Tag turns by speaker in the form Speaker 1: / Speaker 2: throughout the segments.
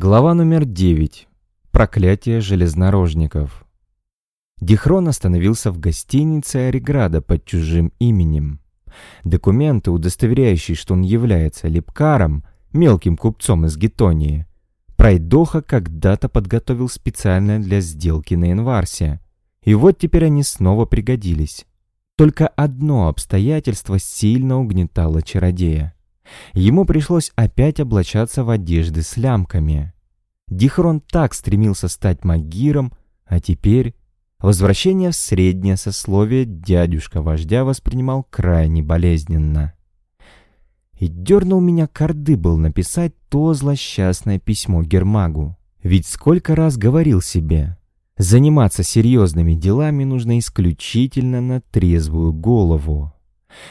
Speaker 1: Глава номер 9. Проклятие железнорожников. Дихрон остановился в гостинице Ориграда под чужим именем. Документы, удостоверяющие, что он является лепкаром, мелким купцом из Гетонии, Пройдоха когда-то подготовил специально для сделки на Инварсе. И вот теперь они снова пригодились. Только одно обстоятельство сильно угнетало чародея. Ему пришлось опять облачаться в одежды с лямками. Дихрон так стремился стать магиром, а теперь возвращение в среднее сословие дядюшка вождя воспринимал крайне болезненно. И дернул меня корды был написать то злосчастное письмо Гермагу. Ведь сколько раз говорил себе, заниматься серьезными делами нужно исключительно на трезвую голову.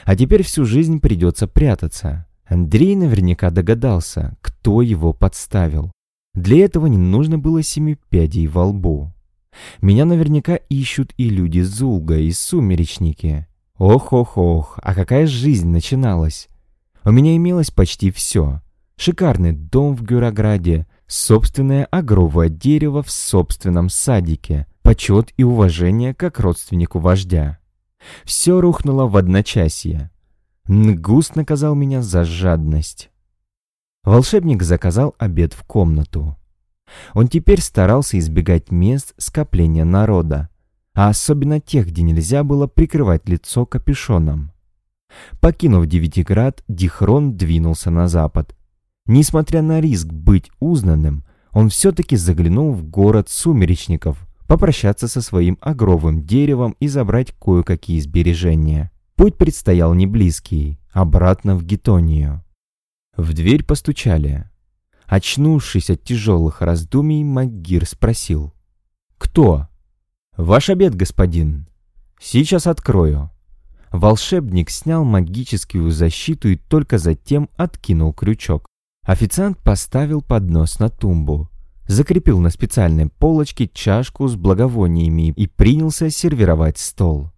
Speaker 1: А теперь всю жизнь придется прятаться. Андрей наверняка догадался, кто его подставил. Для этого не нужно было семи пядей во лбу. Меня наверняка ищут и люди Зулга, и сумеречники. Ох-ох-ох, а какая жизнь начиналась. У меня имелось почти все. Шикарный дом в Гюрограде, собственное огровое дерево в собственном садике, почет и уважение как родственнику вождя. Все рухнуло в одночасье. Нгус наказал меня за жадность. Волшебник заказал обед в комнату. Он теперь старался избегать мест скопления народа, а особенно тех, где нельзя было прикрывать лицо капюшоном. Покинув Девятиград, Дихрон двинулся на запад. Несмотря на риск быть узнанным, он все-таки заглянул в город сумеречников, попрощаться со своим огровым деревом и забрать кое-какие сбережения. Путь предстоял не близкий, обратно в Гетонию. В дверь постучали. Очнувшись от тяжелых раздумий, Магир спросил. «Кто?» «Ваш обед, господин». «Сейчас открою». Волшебник снял магическую защиту и только затем откинул крючок. Официант поставил поднос на тумбу, закрепил на специальной полочке чашку с благовониями и принялся сервировать стол.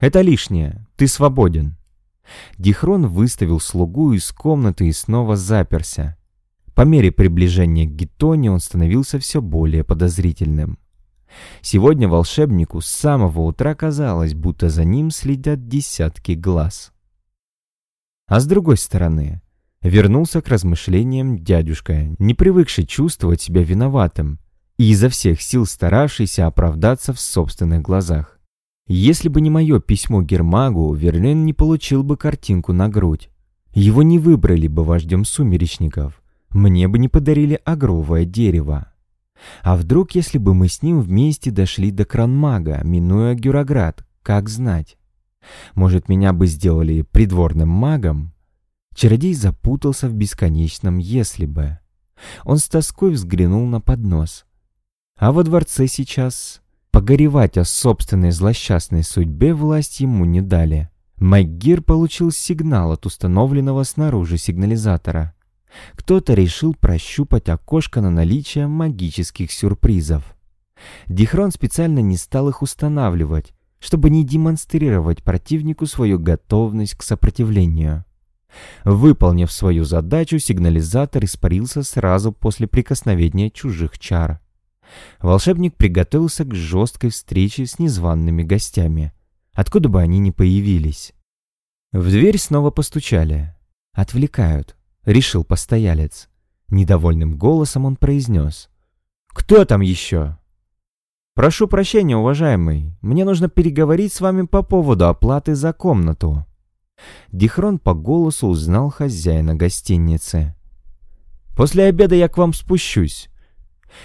Speaker 1: «Это лишнее. Ты свободен». Дихрон выставил слугу из комнаты и снова заперся. По мере приближения к Гетоне он становился все более подозрительным. Сегодня волшебнику с самого утра казалось, будто за ним следят десятки глаз. А с другой стороны, вернулся к размышлениям дядюшка, не привыкший чувствовать себя виноватым и изо всех сил старавшийся оправдаться в собственных глазах. Если бы не мое письмо Гермагу, Верлен не получил бы картинку на грудь. Его не выбрали бы вождем сумеречников. Мне бы не подарили агровое дерево. А вдруг, если бы мы с ним вместе дошли до Кранмага, минуя Гюроград, как знать? Может, меня бы сделали придворным магом? Чародей запутался в бесконечном «если бы». Он с тоской взглянул на поднос. А во дворце сейчас Погоревать о собственной злосчастной судьбе власть ему не дали. Магир получил сигнал от установленного снаружи сигнализатора. Кто-то решил прощупать окошко на наличие магических сюрпризов. Дихрон специально не стал их устанавливать, чтобы не демонстрировать противнику свою готовность к сопротивлению. Выполнив свою задачу, сигнализатор испарился сразу после прикосновения чужих чар волшебник приготовился к жесткой встрече с незваными гостями, откуда бы они ни появились. В дверь снова постучали. «Отвлекают», — решил постоялец. Недовольным голосом он произнес. «Кто там еще?» «Прошу прощения, уважаемый, мне нужно переговорить с вами по поводу оплаты за комнату». Дихрон по голосу узнал хозяина гостиницы. «После обеда я к вам спущусь.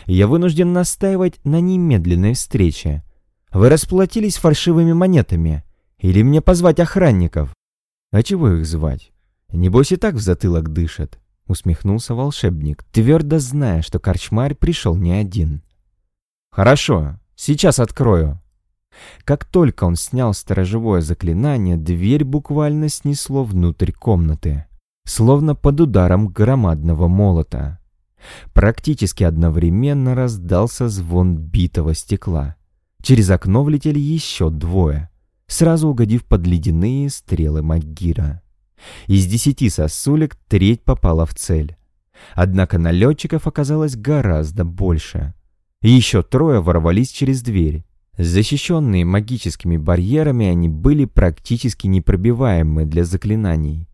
Speaker 1: Я вынужден настаивать на немедленной встрече. Вы расплатились фальшивыми монетами. Или мне позвать охранников? А чего их звать? Небось и так в затылок дышат. Усмехнулся волшебник, твердо зная, что корчмарь пришел не один. «Хорошо, сейчас открою». Как только он снял сторожевое заклинание, дверь буквально снесло внутрь комнаты, словно под ударом громадного молота. Практически одновременно раздался звон битого стекла. Через окно влетели еще двое, сразу угодив под ледяные стрелы Магира. Из десяти сосулек треть попала в цель. Однако налетчиков оказалось гораздо больше. Еще трое ворвались через дверь. Защищенные магическими барьерами, они были практически непробиваемы для заклинаний.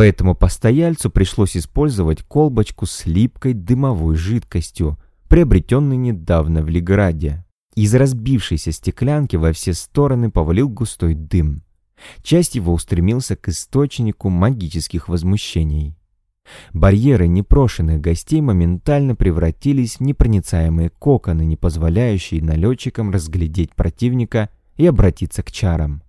Speaker 1: Поэтому постояльцу пришлось использовать колбочку с липкой дымовой жидкостью, приобретенной недавно в Лиграде. Из разбившейся стеклянки во все стороны повалил густой дым. Часть его устремился к источнику магических возмущений. Барьеры непрошенных гостей моментально превратились в непроницаемые коконы, не позволяющие налетчикам разглядеть противника и обратиться к чарам.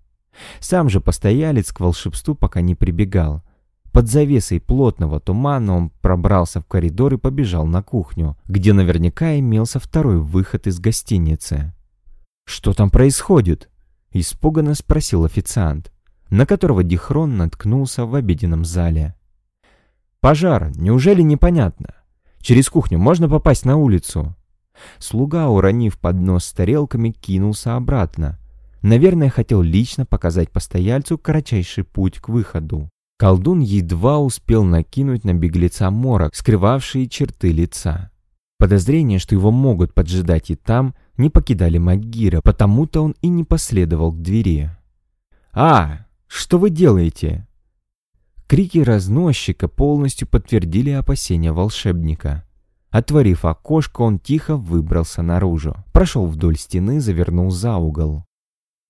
Speaker 1: Сам же постоялец к волшебству пока не прибегал. Под завесой плотного тумана он пробрался в коридор и побежал на кухню, где наверняка имелся второй выход из гостиницы. «Что там происходит?» — испуганно спросил официант, на которого Дихрон наткнулся в обеденном зале. «Пожар, неужели непонятно? Через кухню можно попасть на улицу?» Слуга, уронив поднос с тарелками, кинулся обратно. Наверное, хотел лично показать постояльцу кратчайший путь к выходу. Колдун едва успел накинуть на беглеца морок, скрывавшие черты лица. Подозрение, что его могут поджидать и там, не покидали Магира, потому-то он и не последовал к двери. «А, что вы делаете?» Крики разносчика полностью подтвердили опасения волшебника. Отворив окошко, он тихо выбрался наружу, прошел вдоль стены, завернул за угол.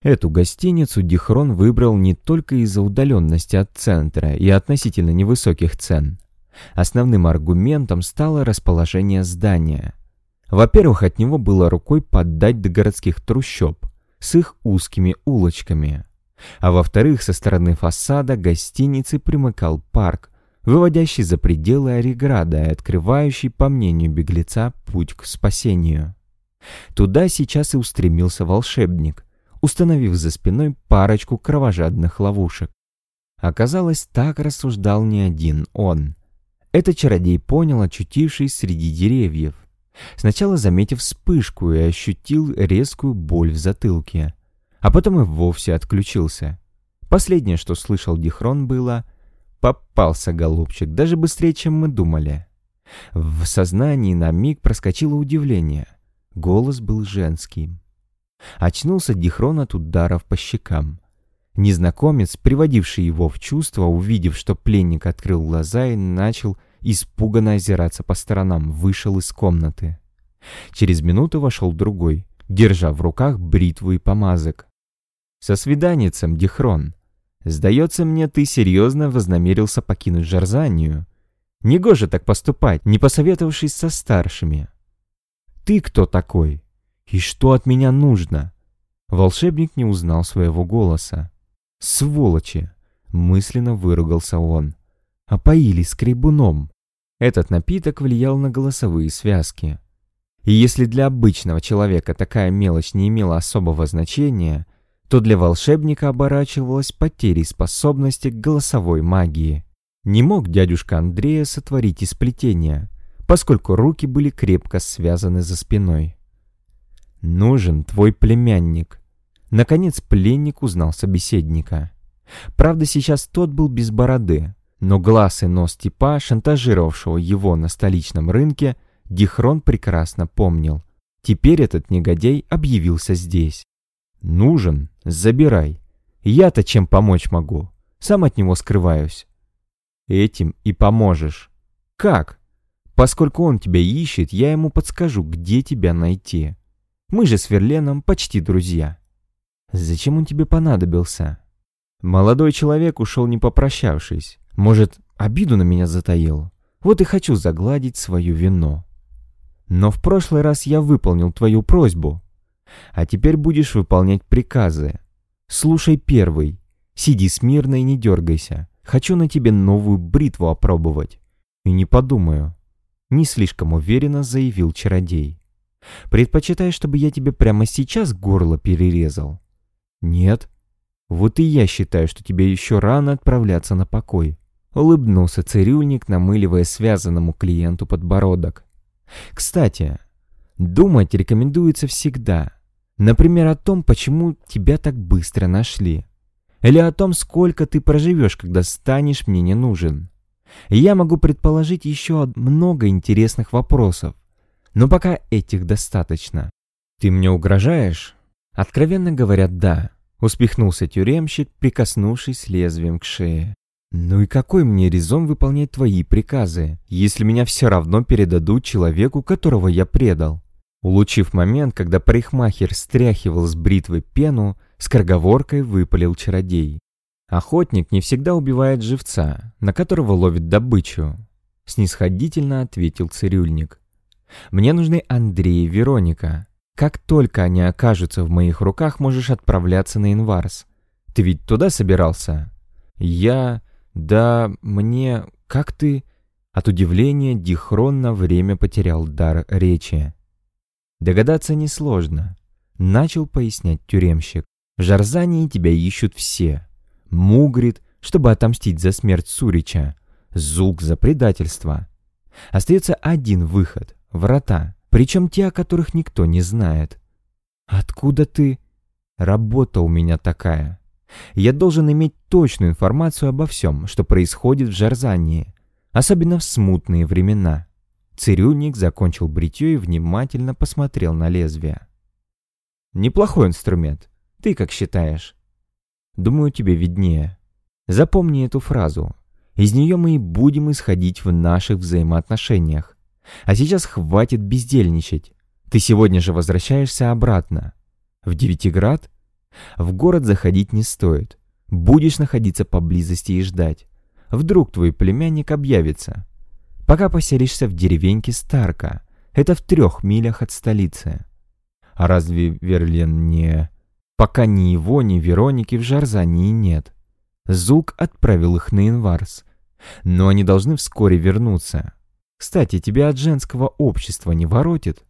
Speaker 1: Эту гостиницу Дихрон выбрал не только из-за удаленности от центра и относительно невысоких цен. Основным аргументом стало расположение здания. Во-первых, от него было рукой поддать до городских трущоб с их узкими улочками. А во-вторых, со стороны фасада гостиницы примыкал парк, выводящий за пределы Ореграда и открывающий, по мнению беглеца, путь к спасению. Туда сейчас и устремился волшебник, установив за спиной парочку кровожадных ловушек. Оказалось, так рассуждал не один он. Этот чародей понял, очутившись среди деревьев. Сначала заметив вспышку и ощутил резкую боль в затылке а потом и вовсе отключился. Последнее, что слышал Дихрон, было «Попался, голубчик, даже быстрее, чем мы думали». В сознании на миг проскочило удивление. Голос был женским. Очнулся Дихрон от ударов по щекам. Незнакомец, приводивший его в чувство, увидев, что пленник открыл глаза и начал испуганно озираться по сторонам, вышел из комнаты. Через минуту вошел другой, держа в руках бритву и помазок. «Со свиданицем, Дихрон. Сдается мне, ты серьезно вознамерился покинуть Жарзанию. Негоже так поступать, не посоветовавшись со старшими. Ты кто такой? И что от меня нужно?» Волшебник не узнал своего голоса. «Сволочи!» — мысленно выругался он. «Опоили скребуном». Этот напиток влиял на голосовые связки. И если для обычного человека такая мелочь не имела особого значения, то для волшебника оборачивалась потерей способности к голосовой магии. Не мог дядюшка Андрея сотворить исплетение, поскольку руки были крепко связаны за спиной. «Нужен твой племянник». Наконец пленник узнал собеседника. Правда, сейчас тот был без бороды, но глаз и нос типа, шантажировавшего его на столичном рынке, Дихрон прекрасно помнил. Теперь этот негодяй объявился здесь. «Нужен? Забирай. Я-то чем помочь могу? Сам от него скрываюсь». «Этим и поможешь». «Как?» «Поскольку он тебя ищет, я ему подскажу, где тебя найти. Мы же с Верленом почти друзья». «Зачем он тебе понадобился?» Молодой человек ушел не попрощавшись. Может, обиду на меня затаил? Вот и хочу загладить свою вину. Но в прошлый раз я выполнил твою просьбу. А теперь будешь выполнять приказы. Слушай первый. Сиди смирно и не дергайся. Хочу на тебе новую бритву опробовать. И не подумаю. Не слишком уверенно заявил чародей. Предпочитаешь, чтобы я тебе прямо сейчас горло перерезал? Нет. Вот и я считаю, что тебе еще рано отправляться на покой. Улыбнулся цирюльник, намыливая связанному клиенту подбородок. Кстати, думать рекомендуется всегда. Например, о том, почему тебя так быстро нашли. Или о том, сколько ты проживешь, когда станешь мне не нужен. Я могу предположить еще много интересных вопросов. Но пока этих достаточно. Ты мне угрожаешь? Откровенно говоря, да. Успехнулся тюремщик, прикоснувшись лезвием к шее. «Ну и какой мне резон выполнять твои приказы, если меня все равно передадут человеку, которого я предал?» Улучив момент, когда парикмахер стряхивал с бритвы пену, скороговоркой выпалил чародей. «Охотник не всегда убивает живца, на которого ловит добычу», — снисходительно ответил цирюльник. «Мне нужны Андрей и Вероника. Как только они окажутся в моих руках, можешь отправляться на Инварс. Ты ведь туда собирался?» «Я... да... мне... как ты...» От удивления Дихрон на время потерял дар речи. Догадаться несложно. Начал пояснять тюремщик. В Жарзании тебя ищут все. Мугрит, чтобы отомстить за смерть Сурича. Зук за предательство. Остается один выход — врата, причем те, о которых никто не знает. «Откуда ты?» «Работа у меня такая. Я должен иметь точную информацию обо всем, что происходит в Жарзании, особенно в смутные времена». Цирюльник закончил бритье и внимательно посмотрел на лезвие. «Неплохой инструмент. Ты как считаешь?» «Думаю, тебе виднее. Запомни эту фразу. Из нее мы и будем исходить в наших взаимоотношениях. А сейчас хватит бездельничать. Ты сегодня же возвращаешься обратно. В Девятиград? В город заходить не стоит. Будешь находиться поблизости и ждать. Вдруг твой племянник объявится пока поселишься в деревеньке Старка. Это в трех милях от столицы. А разве Верлен не... Пока ни его, ни Вероники в Жарзании нет. Зулк отправил их на Инварс. Но они должны вскоре вернуться. Кстати, тебя от женского общества не воротит?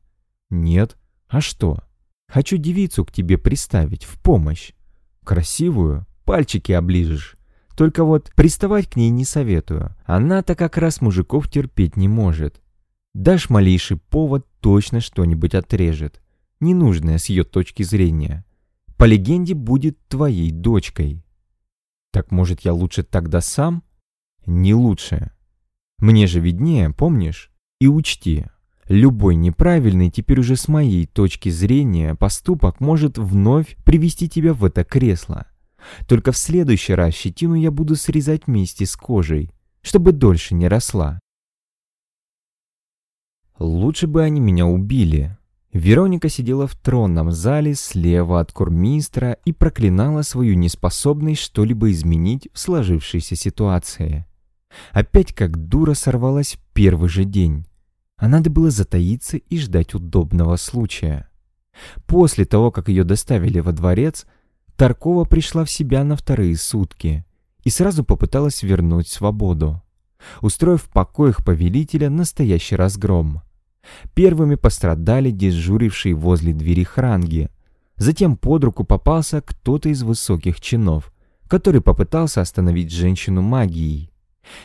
Speaker 1: Нет. А что? Хочу девицу к тебе приставить в помощь. Красивую, пальчики оближешь. Только вот приставать к ней не советую. Она-то как раз мужиков терпеть не может. Дашь малейший повод, точно что-нибудь отрежет. Ненужное с ее точки зрения. По легенде, будет твоей дочкой. Так может я лучше тогда сам? Не лучше. Мне же виднее, помнишь? И учти, любой неправильный теперь уже с моей точки зрения поступок может вновь привести тебя в это кресло. Только в следующий раз щетину я буду срезать вместе с кожей, чтобы дольше не росла. Лучше бы они меня убили. Вероника сидела в тронном зале слева от курмистра и проклинала свою неспособность что-либо изменить в сложившейся ситуации. Опять как дура сорвалась в первый же день. А надо было затаиться и ждать удобного случая. После того, как ее доставили во дворец, Таркова пришла в себя на вторые сутки и сразу попыталась вернуть свободу, устроив в покоях повелителя настоящий разгром. Первыми пострадали дежурившие возле двери хранги, затем под руку попался кто-то из высоких чинов, который попытался остановить женщину магией.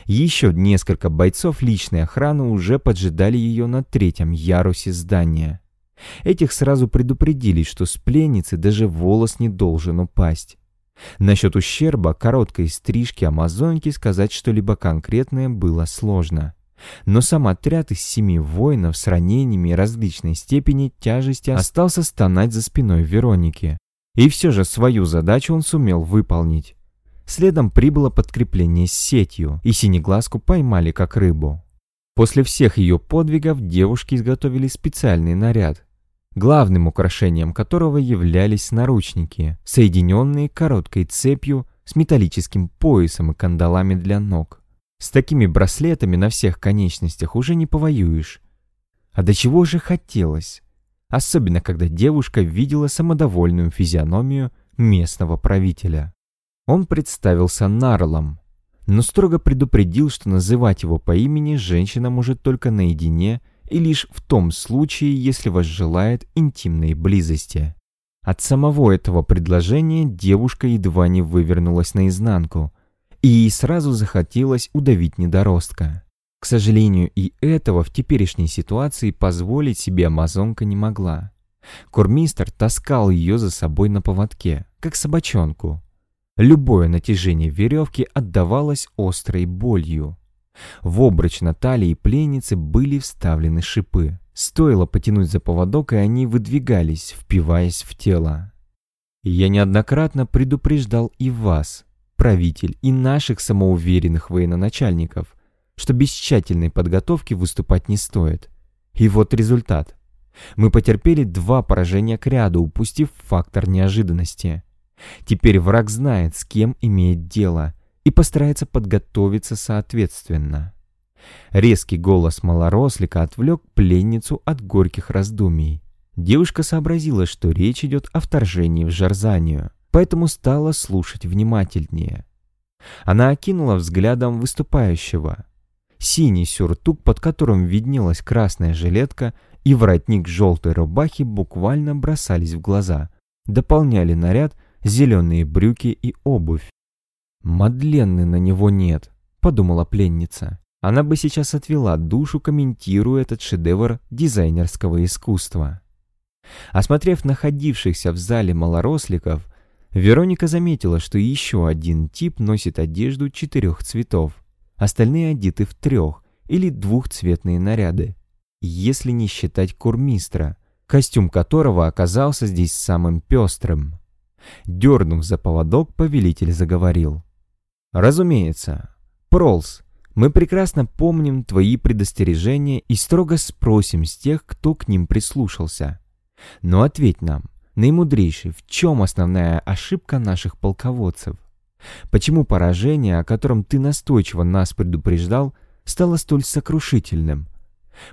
Speaker 1: Еще несколько бойцов личной охраны уже поджидали ее на третьем ярусе здания. Этих сразу предупредили, что с пленницы даже волос не должен упасть. Насчет ущерба короткой стрижки амазонки сказать что-либо конкретное было сложно. Но сам отряд из семи воинов с ранениями различной степени тяжести остался стонать за спиной Вероники. И все же свою задачу он сумел выполнить. Следом прибыло подкрепление с сетью, и синеглазку поймали как рыбу. После всех ее подвигов девушки изготовили специальный наряд, главным украшением которого являлись наручники, соединенные короткой цепью с металлическим поясом и кандалами для ног. С такими браслетами на всех конечностях уже не повоюешь. А до чего же хотелось? Особенно, когда девушка видела самодовольную физиономию местного правителя. Он представился Нарлом, но строго предупредил, что называть его по имени женщина может только наедине и лишь в том случае, если вас желает интимной близости. От самого этого предложения девушка едва не вывернулась наизнанку, и ей сразу захотелось удавить недоростка. К сожалению, и этого в теперешней ситуации позволить себе амазонка не могла. Курмистр таскал ее за собой на поводке, как собачонку. Любое натяжение веревки отдавалось острой болью. В обруч на талии пленницы были вставлены шипы. Стоило потянуть за поводок, и они выдвигались, впиваясь в тело. Я неоднократно предупреждал и вас, правитель, и наших самоуверенных военачальников, что без тщательной подготовки выступать не стоит. И вот результат. Мы потерпели два поражения к ряду, упустив фактор неожиданности. Теперь враг знает, с кем имеет дело, и постарается подготовиться соответственно. Резкий голос малорослика отвлек пленницу от горьких раздумий. Девушка сообразила, что речь идет о вторжении в Жарзанию, поэтому стала слушать внимательнее. Она окинула взглядом выступающего. Синий сюртук, под которым виднелась красная жилетка, и воротник желтой рубахи буквально бросались в глаза, дополняли наряд зеленые брюки и обувь. «Мадленны на него нет», — подумала пленница. Она бы сейчас отвела душу, комментируя этот шедевр дизайнерского искусства. Осмотрев находившихся в зале малоросликов, Вероника заметила, что еще один тип носит одежду четырех цветов, остальные одеты в трех или двухцветные наряды, если не считать курмистра, костюм которого оказался здесь самым пестрым. Дернув за поводок, повелитель заговорил. «Разумеется. Пролс, мы прекрасно помним твои предостережения и строго спросим с тех, кто к ним прислушался. Но ответь нам, наимудрейший, в чем основная ошибка наших полководцев? Почему поражение, о котором ты настойчиво нас предупреждал, стало столь сокрушительным?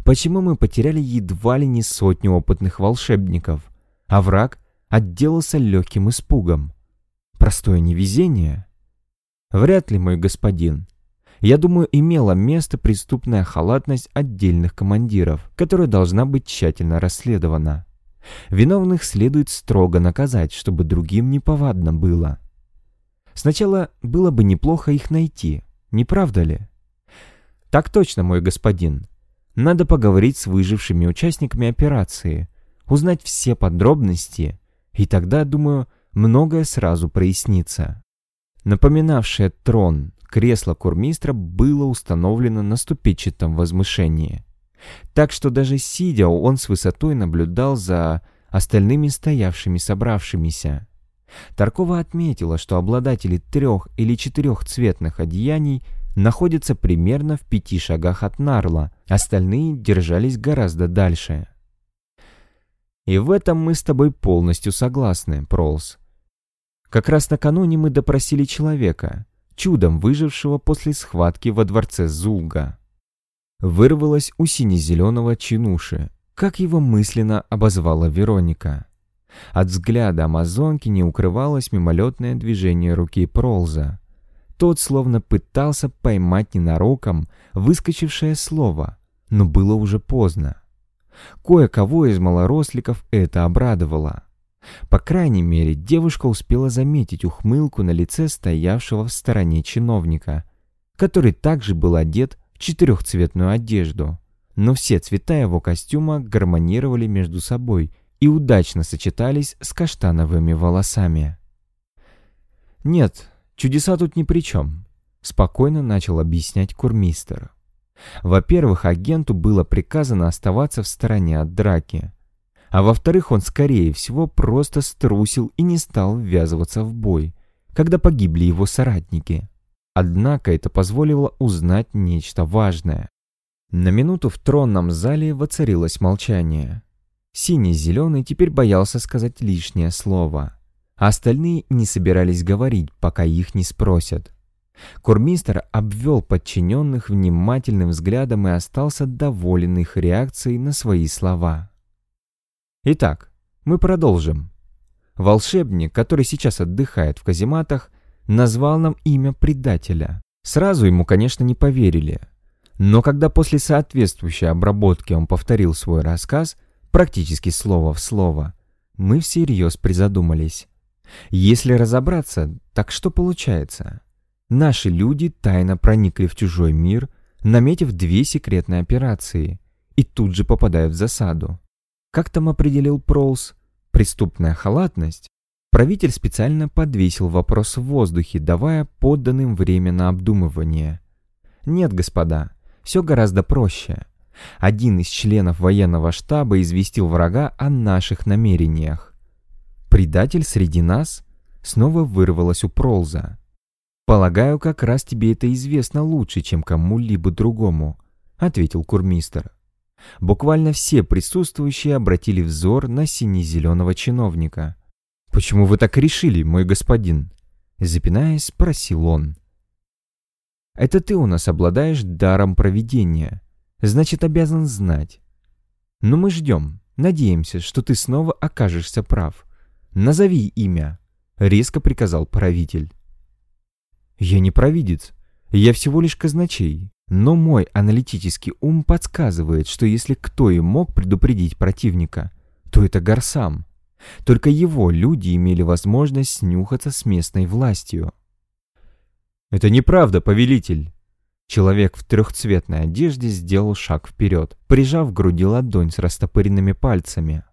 Speaker 1: Почему мы потеряли едва ли не сотню опытных волшебников, а враг отделался легким испугом. Простое невезение? Вряд ли, мой господин. Я думаю, имела место преступная халатность отдельных командиров, которая должна быть тщательно расследована. Виновных следует строго наказать, чтобы другим неповадно было. Сначала было бы неплохо их найти, не правда ли? Так точно, мой господин. Надо поговорить с выжившими участниками операции, узнать все подробности и тогда, думаю, многое сразу прояснится. Напоминавшее трон кресло курмистра было установлено на ступенчатом возмышении. Так что даже сидя, он с высотой наблюдал за остальными стоявшими собравшимися. Таркова отметила, что обладатели трех или четырех цветных одеяний находятся примерно в пяти шагах от Нарла, остальные держались гораздо дальше. И в этом мы с тобой полностью согласны, Пролс. Как раз накануне мы допросили человека, чудом выжившего после схватки во дворце Зулга. Вырвалось у сине-зеленого чинуши, как его мысленно обозвала Вероника. От взгляда амазонки не укрывалось мимолетное движение руки Пролза. Тот словно пытался поймать ненароком выскочившее слово, но было уже поздно. Кое-кого из малоросликов это обрадовало. По крайней мере, девушка успела заметить ухмылку на лице стоявшего в стороне чиновника, который также был одет в четырехцветную одежду, но все цвета его костюма гармонировали между собой и удачно сочетались с каштановыми волосами. «Нет, чудеса тут ни при чем», — спокойно начал объяснять курмистер. Во-первых, агенту было приказано оставаться в стороне от драки. А во-вторых, он, скорее всего, просто струсил и не стал ввязываться в бой, когда погибли его соратники. Однако это позволило узнать нечто важное. На минуту в тронном зале воцарилось молчание. Синий-зеленый теперь боялся сказать лишнее слово, а остальные не собирались говорить, пока их не спросят. Курмистер обвел подчиненных внимательным взглядом и остался доволен их реакцией на свои слова. Итак, мы продолжим. Волшебник, который сейчас отдыхает в казематах, назвал нам имя предателя. Сразу ему, конечно, не поверили. Но когда после соответствующей обработки он повторил свой рассказ, практически слово в слово, мы всерьез призадумались. Если разобраться, так что получается? Наши люди тайно проникли в чужой мир, наметив две секретные операции, и тут же попадают в засаду. Как там определил Пролс? Преступная халатность? Правитель специально подвесил вопрос в воздухе, давая подданным время на обдумывание. Нет, господа, все гораздо проще. Один из членов военного штаба известил врага о наших намерениях. Предатель среди нас снова вырвалось у Пролза. «Полагаю, как раз тебе это известно лучше, чем кому-либо другому», — ответил курмистер. Буквально все присутствующие обратили взор на сине-зеленого чиновника. «Почему вы так решили, мой господин?» Запинаясь, спросил он. «Это ты у нас обладаешь даром провидения, значит, обязан знать. Но мы ждем, надеемся, что ты снова окажешься прав. Назови имя», — резко приказал правитель. «Я не провидец, я всего лишь казначей, но мой аналитический ум подсказывает, что если кто и мог предупредить противника, то это Гарсам. Только его люди имели возможность снюхаться с местной властью. «Это неправда, повелитель!» Человек в трехцветной одежде сделал шаг вперед, прижав к груди ладонь с растопыренными пальцами.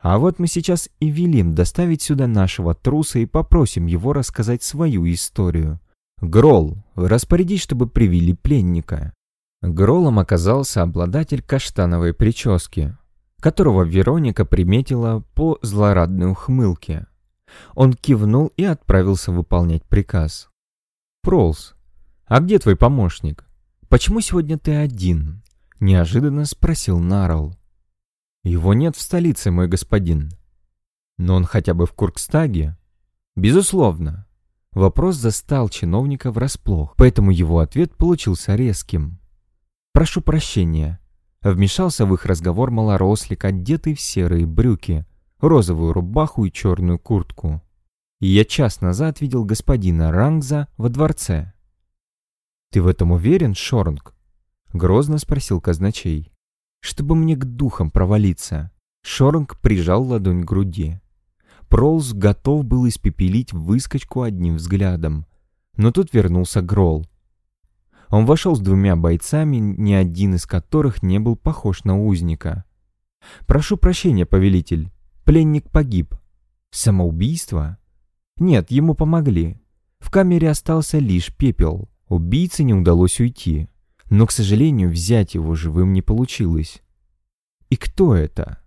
Speaker 1: А вот мы сейчас и велим доставить сюда нашего труса и попросим его рассказать свою историю. Грол, распорядись, чтобы привели пленника. Гролом оказался обладатель каштановой прически, которого Вероника приметила по злорадной ухмылке. Он кивнул и отправился выполнять приказ. «Пролс, а где твой помощник? Почему сегодня ты один?» — неожиданно спросил Нарл. «Его нет в столице, мой господин». «Но он хотя бы в Куркстаге?» «Безусловно». Вопрос застал чиновника врасплох, поэтому его ответ получился резким. «Прошу прощения, Вмешался в их разговор малорослик, одетый в серые брюки, розовую рубаху и черную куртку. Я час назад видел господина Рангза во дворце. «Ты в этом уверен, Шорнг?» — грозно спросил казначей. «Чтобы мне к духам провалиться». Шорнг прижал ладонь к груди. Пролз готов был испепелить выскочку одним взглядом. Но тут вернулся Грол — он вошел с двумя бойцами, ни один из которых не был похож на узника. «Прошу прощения, повелитель. Пленник погиб. Самоубийство?» «Нет, ему помогли. В камере остался лишь пепел. Убийце не удалось уйти. Но, к сожалению, взять его живым не получилось». «И кто это?»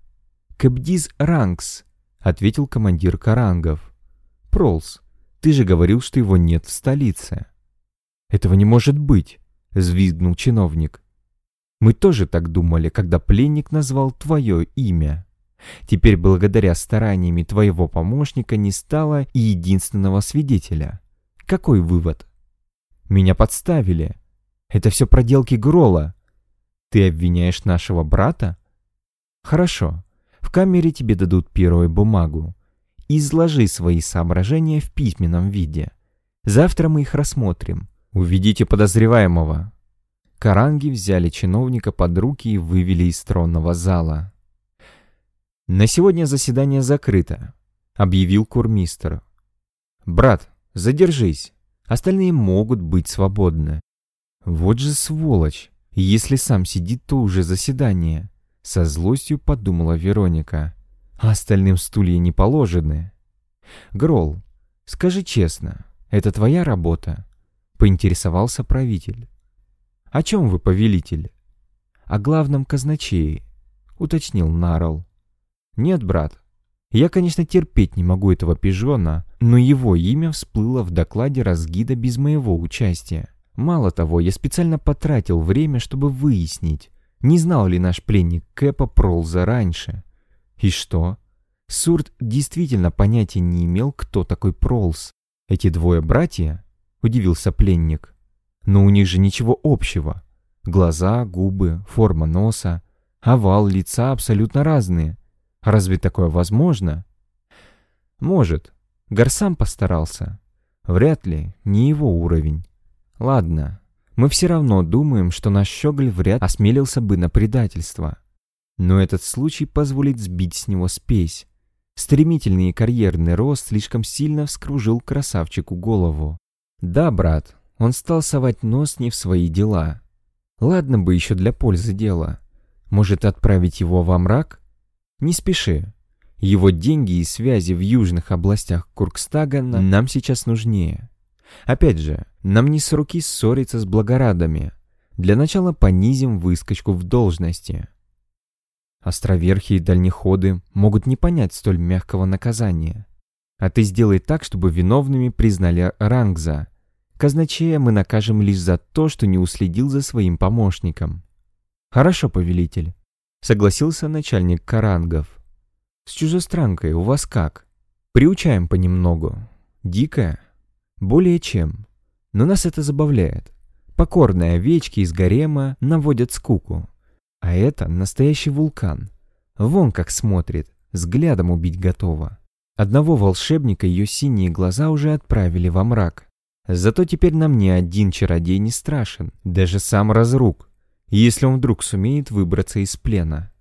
Speaker 1: «Кэбдиз Рангс», — ответил командир Карангов. «Пролс, ты же говорил, что его нет в столице». «Этого не может быть!» — взвизгнул чиновник. «Мы тоже так думали, когда пленник назвал твое имя. Теперь благодаря стараниями твоего помощника не стало и единственного свидетеля. Какой вывод?» «Меня подставили. Это все проделки Грола. Ты обвиняешь нашего брата?» «Хорошо. В камере тебе дадут перо и бумагу. Изложи свои соображения в письменном виде. Завтра мы их рассмотрим. «Уведите подозреваемого!» Каранги взяли чиновника под руки и вывели из тронного зала. «На сегодня заседание закрыто», — объявил курмистер. «Брат, задержись, остальные могут быть свободны». «Вот же сволочь! Если сам сидит, то уже заседание», — со злостью подумала Вероника. «А остальным стулья не положены». «Грол, скажи честно, это твоя работа?» поинтересовался правитель. «О чем вы, повелитель?» «О главном казначее», — уточнил Нарл. «Нет, брат, я, конечно, терпеть не могу этого пижона, но его имя всплыло в докладе Разгида без моего участия. Мало того, я специально потратил время, чтобы выяснить, не знал ли наш пленник Кэпа Пролза раньше. И что? Сурт действительно понятия не имел, кто такой Пролз. Эти двое братья — удивился пленник. «Но у них же ничего общего. Глаза, губы, форма носа, овал лица абсолютно разные. Разве такое возможно?» «Может. Гарсам постарался. Вряд ли, не его уровень. Ладно, мы все равно думаем, что наш щеголь вряд осмелился бы на предательство. Но этот случай позволит сбить с него спесь. Стремительный карьерный рост слишком сильно вскружил красавчику голову. Да, брат, он стал совать нос не в свои дела. Ладно бы еще для пользы дела. Может, отправить его во мрак? Не спеши. Его деньги и связи в южных областях Куркстага нам сейчас нужнее. Опять же, Нам не с руки ссориться с благорадами. Для начала понизим выскочку в должности. Островерхи и дальнеходы могут не понять столь мягкого наказания. А ты сделай так, чтобы виновными признали Рангза. Казначея мы накажем лишь за то, что не уследил за своим помощником. Хорошо, повелитель. Согласился начальник Карангов. С чужестранкой у вас как? Приучаем понемногу. Дикая? Более чем. Но нас это забавляет. Покорные овечки из гарема наводят скуку. А это настоящий вулкан. Вон как смотрит, взглядом убить готова. Одного волшебника ее синие глаза уже отправили во мрак. Зато теперь нам ни один чародей не страшен, даже сам Разруг, если он вдруг сумеет выбраться из плена.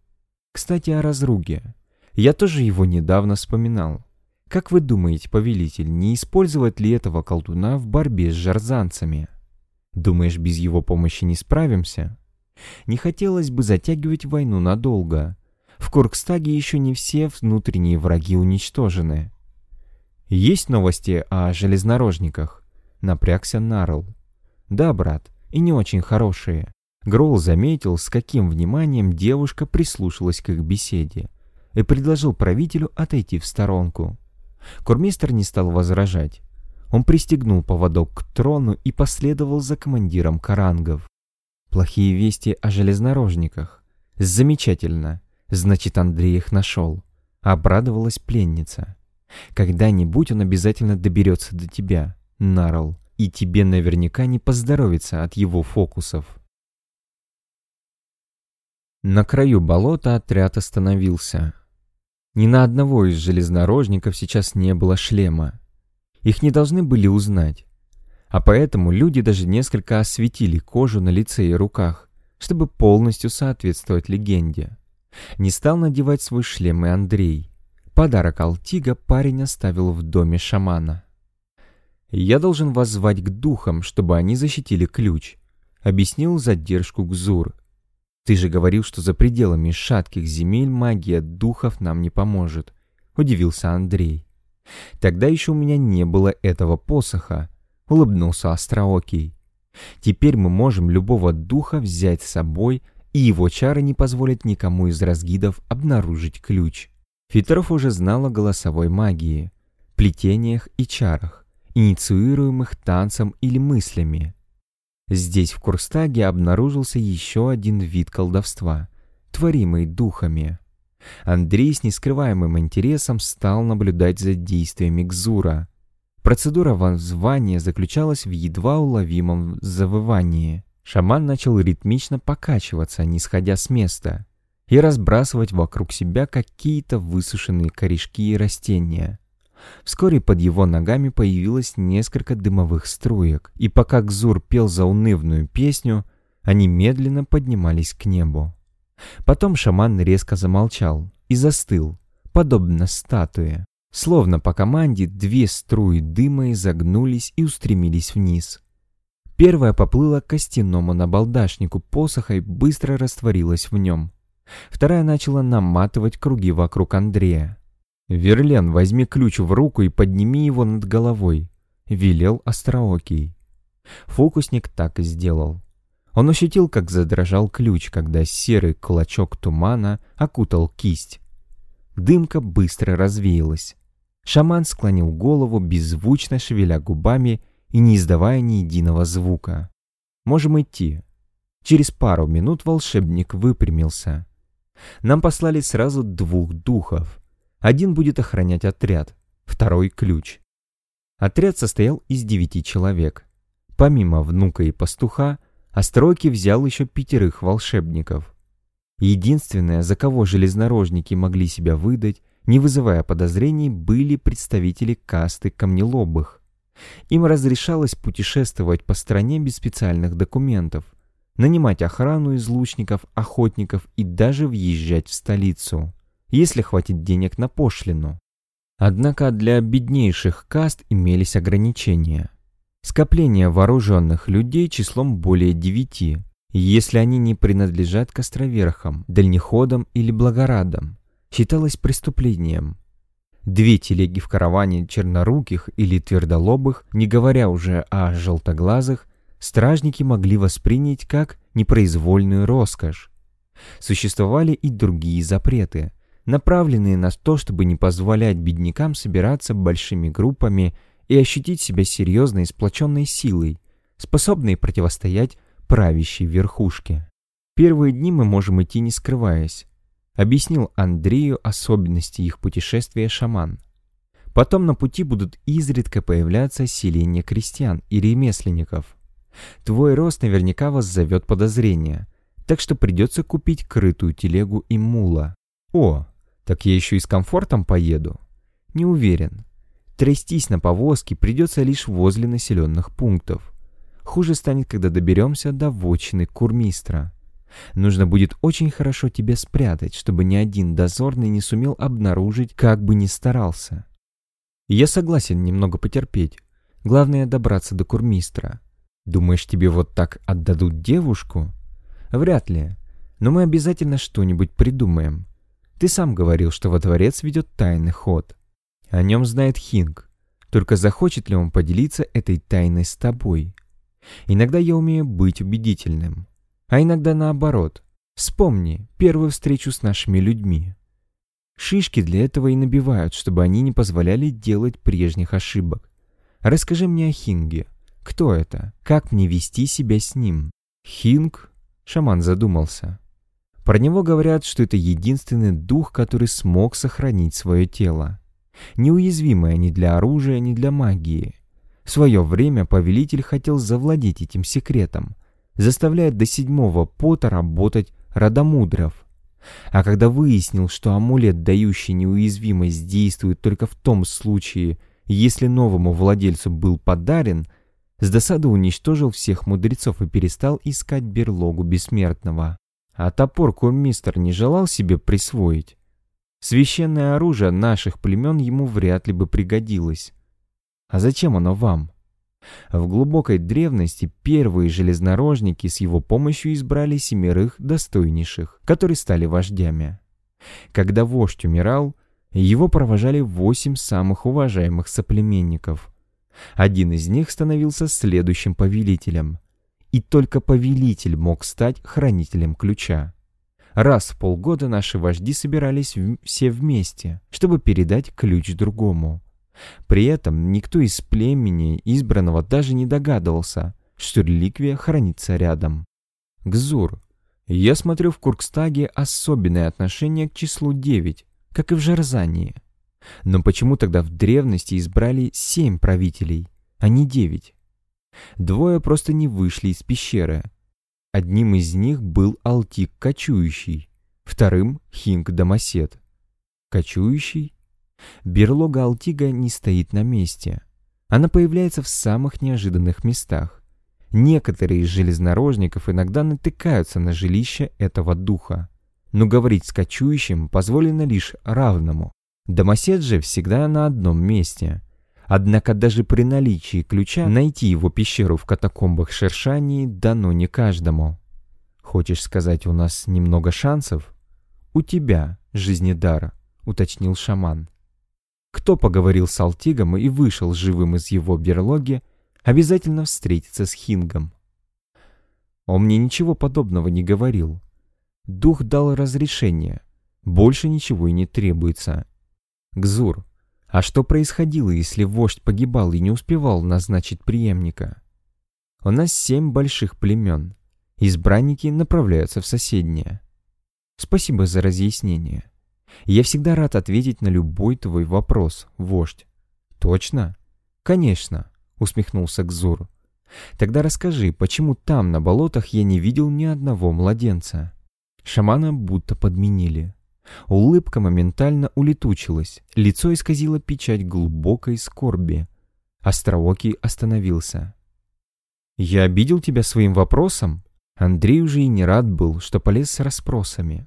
Speaker 1: Кстати, о Разруге. Я тоже его недавно вспоминал. Как вы думаете, повелитель, не использовать ли этого колдуна в борьбе с жарзанцами? Думаешь, без его помощи не справимся? Не хотелось бы затягивать войну надолго. В Коркстаге еще не все внутренние враги уничтожены. Есть новости о железнорожниках? Напрягся Нарл. Да, брат, и не очень хорошие. Гролл заметил, с каким вниманием девушка прислушалась к их беседе и предложил правителю отойти в сторонку. Курмистр не стал возражать. Он пристегнул поводок к трону и последовал за командиром карангов. Плохие вести о железнорожниках. Замечательно. Значит, Андрей их нашел. Обрадовалась пленница. Когда-нибудь он обязательно доберется до тебя, Нарл, и тебе наверняка не поздоровится от его фокусов. На краю болота отряд остановился. Ни на одного из железнорожников сейчас не было шлема. Их не должны были узнать. А поэтому люди даже несколько осветили кожу на лице и руках, чтобы полностью соответствовать легенде. Не стал надевать свой шлем и Андрей. Подарок Алтига парень оставил в доме шамана. «Я должен вас звать к духам, чтобы они защитили ключ», — объяснил задержку Гзур. «Ты же говорил, что за пределами шатких земель магия духов нам не поможет», — удивился Андрей. «Тогда еще у меня не было этого посоха», — улыбнулся Остроокий. «Теперь мы можем любого духа взять с собой и его чары не позволят никому из разгидов обнаружить ключ. Фитеров уже знал о голосовой магии, плетениях и чарах, инициируемых танцем или мыслями. Здесь, в Курстаге, обнаружился еще один вид колдовства, творимый духами. Андрей с нескрываемым интересом стал наблюдать за действиями Гзура. Процедура воззвания заключалась в едва уловимом завывании – Шаман начал ритмично покачиваться, не сходя с места, и разбрасывать вокруг себя какие-то высушенные корешки и растения. Вскоре под его ногами появилось несколько дымовых струек, и пока Гзур пел заунывную песню, они медленно поднимались к небу. Потом шаман резко замолчал и застыл, подобно статуе. Словно по команде две струи дыма изогнулись и устремились вниз. Первая поплыла к костяному набалдашнику посоха и быстро растворилась в нем. Вторая начала наматывать круги вокруг Андрея. «Верлен, возьми ключ в руку и подними его над головой», — велел Остроокий. Фокусник так и сделал. Он ощутил, как задрожал ключ, когда серый клочок тумана окутал кисть. Дымка быстро развеялась. Шаман склонил голову, беззвучно шевеля губами и не издавая ни единого звука. «Можем идти». Через пару минут волшебник выпрямился. Нам послали сразу двух духов. Один будет охранять отряд, второй — ключ. Отряд состоял из девяти человек. Помимо внука и пастуха, Остройки взял еще пятерых волшебников. Единственное, за кого железнорожники могли себя выдать, не вызывая подозрений, были представители касты камнелобых. Им разрешалось путешествовать по стране без специальных документов, нанимать охрану из лучников, охотников и даже въезжать в столицу, если хватит денег на пошлину. Однако для беднейших каст имелись ограничения. Скопление вооруженных людей числом более девяти, если они не принадлежат к островерхам, дальнеходам или благорадам, считалось преступлением. Две телеги в караване черноруких или твердолобых, не говоря уже о желтоглазых, стражники могли воспринять как непроизвольную роскошь. Существовали и другие запреты, направленные на то, чтобы не позволять беднякам собираться большими группами и ощутить себя серьезной сплоченной силой, способной противостоять правящей верхушке. Первые дни мы можем идти не скрываясь, объяснил Андрею особенности их путешествия шаман. Потом на пути будут изредка появляться селения крестьян и ремесленников. Твой рост наверняка вас зовет подозрение, так что придется купить крытую телегу и мула. О, так я еще и с комфортом поеду. Не уверен. Трястись на повозке придется лишь возле населенных пунктов. Хуже станет, когда доберемся до вотчины Курмистра. Нужно будет очень хорошо тебя спрятать, чтобы ни один дозорный не сумел обнаружить, как бы ни старался. Я согласен немного потерпеть. Главное добраться до Курмистра. Думаешь, тебе вот так отдадут девушку? Вряд ли. Но мы обязательно что-нибудь придумаем. Ты сам говорил, что во дворец ведет тайный ход. О нем знает Хинг. Только захочет ли он поделиться этой тайной с тобой? Иногда я умею быть убедительным а иногда наоборот. Вспомни первую встречу с нашими людьми. Шишки для этого и набивают, чтобы они не позволяли делать прежних ошибок. Расскажи мне о Хинге. Кто это? Как мне вести себя с ним? Хинг? Шаман задумался. Про него говорят, что это единственный дух, который смог сохранить свое тело. Неуязвимое ни для оружия, ни для магии. В свое время повелитель хотел завладеть этим секретом, заставляет до седьмого пота работать родомудров. А когда выяснил, что амулет, дающий неуязвимость, действует только в том случае, если новому владельцу был подарен, с досады уничтожил всех мудрецов и перестал искать берлогу бессмертного. А топор мистер не желал себе присвоить. Священное оружие наших племен ему вряд ли бы пригодилось. А зачем оно вам? В глубокой древности первые железнорожники с его помощью избрали семерых достойнейших, которые стали вождями. Когда вождь умирал, его провожали восемь самых уважаемых соплеменников. Один из них становился следующим повелителем. И только повелитель мог стать хранителем ключа. Раз в полгода наши вожди собирались все вместе, чтобы передать ключ другому. При этом никто из племени избранного даже не догадывался, что реликвия хранится рядом. Гзур. Я смотрю в Куркстаге особенное отношение к числу 9, как и в Жарзании. Но почему тогда в древности избрали семь правителей, а не девять? Двое просто не вышли из пещеры. Одним из них был Алтик Кочующий, вторым — Хинг Домосед. Кочующий Берлога Алтига не стоит на месте. Она появляется в самых неожиданных местах. Некоторые из железнорожников иногда натыкаются на жилище этого духа. Но говорить с кочующим позволено лишь равному. Домосед же всегда на одном месте. Однако даже при наличии ключа найти его пещеру в катакомбах Шершании дано не каждому. Хочешь сказать, у нас немного шансов? У тебя, жизнедар, уточнил шаман. Кто поговорил с Алтигом и вышел живым из его берлоги, обязательно встретится с Хингом. Он мне ничего подобного не говорил. Дух дал разрешение. Больше ничего и не требуется. Гзур, а что происходило, если вождь погибал и не успевал назначить преемника? У нас семь больших племен. Избранники направляются в соседнее. Спасибо за разъяснение. Я всегда рад ответить на любой твой вопрос, вождь. Точно? Конечно, усмехнулся Гзур. Тогда расскажи, почему там, на болотах, я не видел ни одного младенца? Шамана будто подменили. Улыбка моментально улетучилась, лицо исказило печать глубокой скорби. Остроокий остановился. «Я обидел тебя своим вопросом?» Андрей уже и не рад был, что полез с расспросами.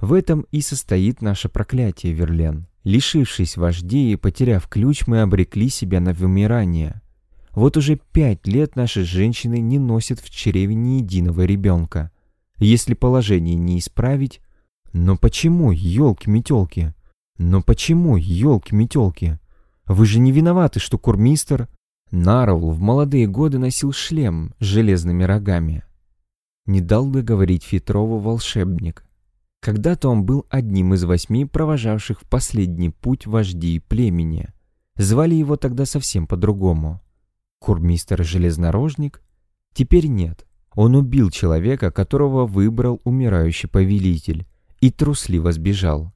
Speaker 1: В этом и состоит наше проклятие, Верлен. Лишившись вождей и потеряв ключ, мы обрекли себя на вымирание. Вот уже пять лет наши женщины не носят в чреве ни единого ребенка. Если положение не исправить... Но почему, елки-метелки? Но почему, елки-метелки? Вы же не виноваты, что курмистер... Нарвл в молодые годы носил шлем с железными рогами. Не дал договорить Фетрову волшебник. Когда-то он был одним из восьми провожавших в последний путь вождей племени. Звали его тогда совсем по-другому. Курмистер-железнорожник? Теперь нет. Он убил человека, которого выбрал умирающий повелитель, и трусливо сбежал.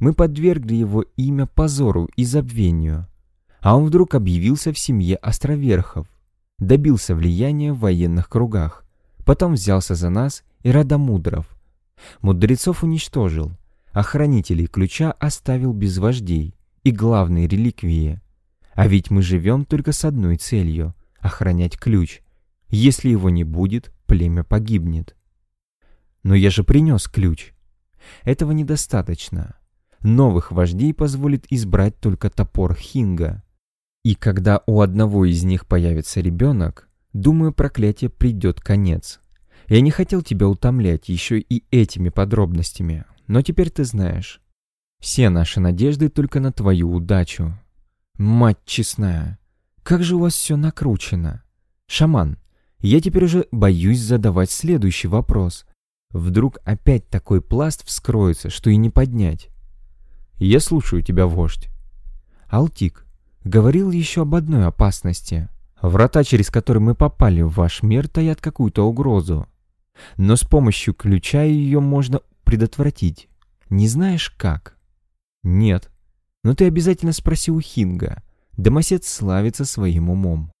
Speaker 1: Мы подвергли его имя позору и забвению. А он вдруг объявился в семье островерхов, добился влияния в военных кругах, потом взялся за нас и Радомудров. Мудрецов уничтожил, а хранителей ключа оставил без вождей и главной реликвии. А ведь мы живем только с одной целью — охранять ключ. Если его не будет, племя погибнет. Но я же принес ключ. Этого недостаточно. Новых вождей позволит избрать только топор Хинга. И когда у одного из них появится ребенок, думаю, проклятие придет конец. Я не хотел тебя утомлять еще и этими подробностями, но теперь ты знаешь. Все наши надежды только на твою удачу. Мать честная, как же у вас все накручено. Шаман, я теперь уже боюсь задавать следующий вопрос. Вдруг опять такой пласт вскроется, что и не поднять. Я слушаю тебя, вождь. Алтик говорил еще об одной опасности. Врата, через которые мы попали в ваш мир, таят какую-то угрозу. Но с помощью ключа ее можно предотвратить. Не знаешь как? Нет. Но ты обязательно спроси у Хинга. Домосед славится своим умом.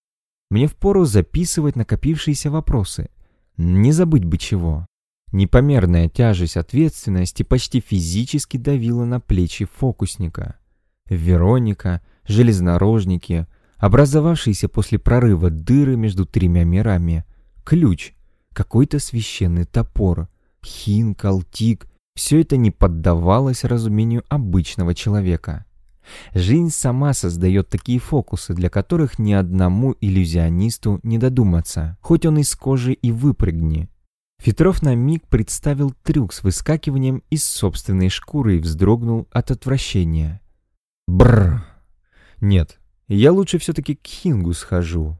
Speaker 1: Мне впору записывать накопившиеся вопросы. Не забыть бы чего. Непомерная тяжесть ответственности почти физически давила на плечи фокусника. Вероника, железнорожники, образовавшиеся после прорыва дыры между тремя мирами, ключ, какой-то священный топор, хин, калтик — все это не поддавалось разумению обычного человека. Жизнь сама создает такие фокусы, для которых ни одному иллюзионисту не додуматься, хоть он из кожи и выпрыгни. Фетров на миг представил трюк с выскакиванием из собственной шкуры и вздрогнул от отвращения. Бррр! Нет, я лучше все-таки к Хингу схожу,